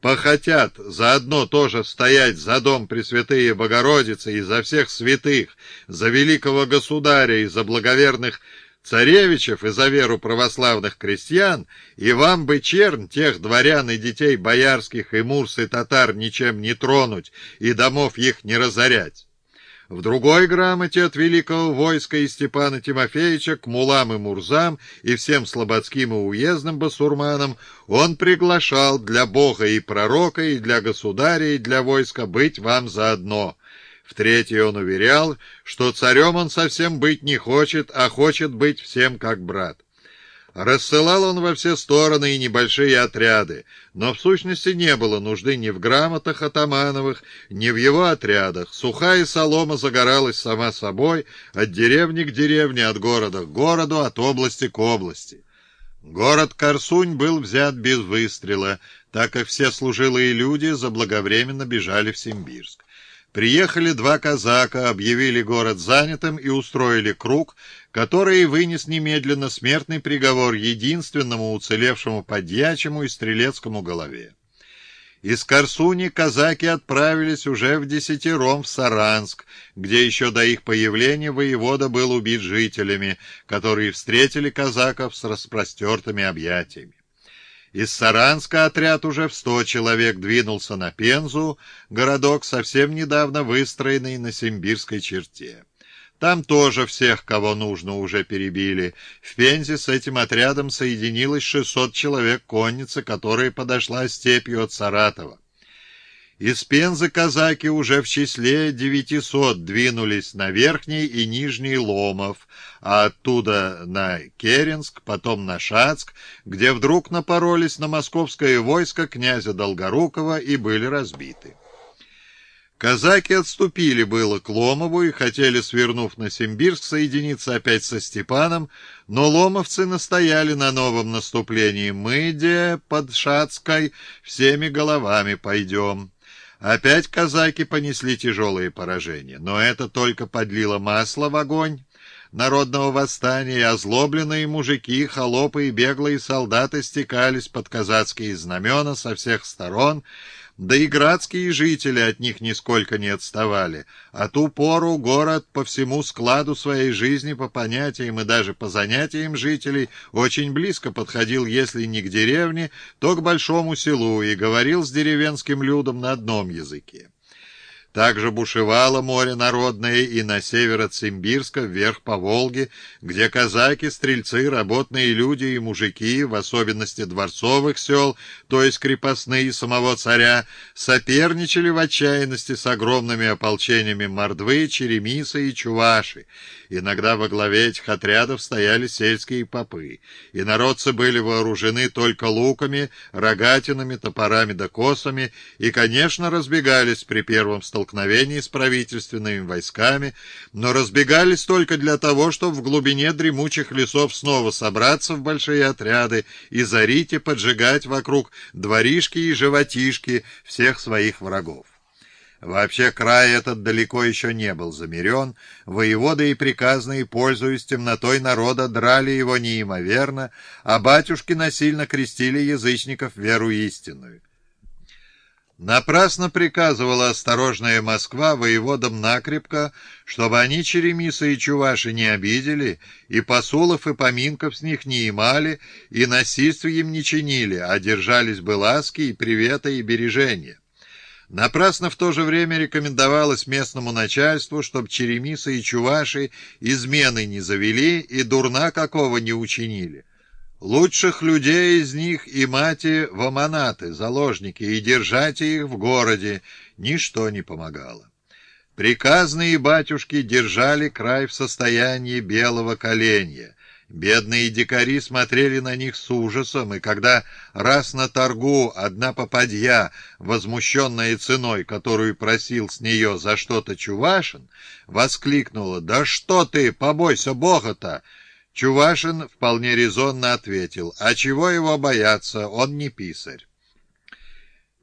похотят заодно тоже стоять за дом Пресвятые Богородицы и за всех святых, за великого государя и за благоверных царевичев и за веру православных крестьян, и вам бы чернь тех дворян и детей боярских и мурс и татар ничем не тронуть и домов их не разорять. В другой грамоте от великого войска и Степана Тимофеевича к мулам и мурзам и всем слободским и уездным басурманам он приглашал для Бога и пророка, и для государя, и для войска быть вам заодно. В третьей он уверял, что царем он совсем быть не хочет, а хочет быть всем как брат. Рассылал он во все стороны и небольшие отряды, но в сущности не было нужды ни в грамотах атамановых, ни в его отрядах. Сухая солома загоралась сама собой от деревни к деревне, от города к городу, от области к области. Город Корсунь был взят без выстрела, так как все служилые люди заблаговременно бежали в Симбирск. Приехали два казака, объявили город занятым и устроили круг, который вынес немедленно смертный приговор единственному уцелевшему подьячему и стрелецкому голове. Из Корсуни казаки отправились уже в десятером в Саранск, где еще до их появления воевода был убит жителями, которые встретили казаков с распростертыми объятиями. Из Саранска отряд уже в сто человек двинулся на Пензу, городок, совсем недавно выстроенный на Симбирской черте. Там тоже всех, кого нужно, уже перебили. В Пензе с этим отрядом соединилось 600 человек конницы, которая подошла степью от Саратова. Из Пензы казаки уже в числе 900 двинулись на Верхний и Нижний Ломов, а оттуда на Керенск, потом на Шацк, где вдруг напоролись на московское войско князя Долгорукова и были разбиты. Казаки отступили было к Ломову и хотели, свернув на Симбирск, соединиться опять со Степаном, но ломовцы настояли на новом наступлении. Мы, де, под Шацкой, всеми головами пойдем. Опять казаки понесли тяжелые поражения, но это только подлило масло в огонь народного восстания, и озлобленные мужики, холопы и беглые солдаты стекались под казацкие знамена со всех сторон, да и градские жители от них нисколько не отставали. А ту пору город по всему складу своей жизни, по понятиям и даже по занятиям жителей, очень близко подходил, если не к деревне, то к большому селу и говорил с деревенским людом на одном языке. Также бушевало море народное и на север от Симбирска, вверх по Волге, где казаки, стрельцы, работные люди и мужики, в особенности дворцовых сел, то есть крепостные самого царя, соперничали в отчаянности с огромными ополчениями Мордвы, Черемиса и Чуваши. Иногда во главе этих отрядов стояли сельские попы, и народцы были вооружены только луками, рогатинами, топорами да косами, и, конечно, разбегались при первом столкновении столкновений с правительственными войсками, но разбегались только для того, чтобы в глубине дремучих лесов снова собраться в большие отряды и зарить и поджигать вокруг дворишки и животишки всех своих врагов. Вообще край этот далеко еще не был замерен, воеводы и приказные, пользуясь темнотой народа, драли его неимоверно, а батюшки насильно крестили язычников веру истинную. Напрасно приказывала осторожная Москва воеводам накрепко, чтобы они Черемиса и Чуваши не обидели, и посулов и поминков с них не имали, и насильств им не чинили, а держались бы ласки и привета и бережения. Напрасно в то же время рекомендовалось местному начальству, чтобы Черемиса и Чуваши измены не завели и дурна какого не учинили. Лучших людей из них и мати в аманаты, заложники, и держать их в городе ничто не помогало. Приказные батюшки держали край в состоянии белого коленя. Бедные дикари смотрели на них с ужасом, и когда раз на торгу одна попадья, возмущенная ценой, которую просил с нее за что-то Чувашин, воскликнула «Да что ты, побойся Бога-то!» Чувашин вполне резонно ответил, а чего его бояться, он не писарь.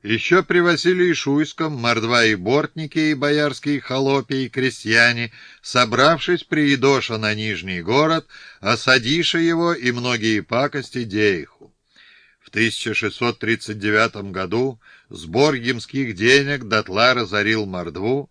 Еще при Василии Шуйском мордва и бортники, и боярские холопи, и крестьяне, собравшись, приедоша на Нижний город, осадиша его и многие пакости деиху. В 1639 году сбор ямских денег дотла разорил Мордву,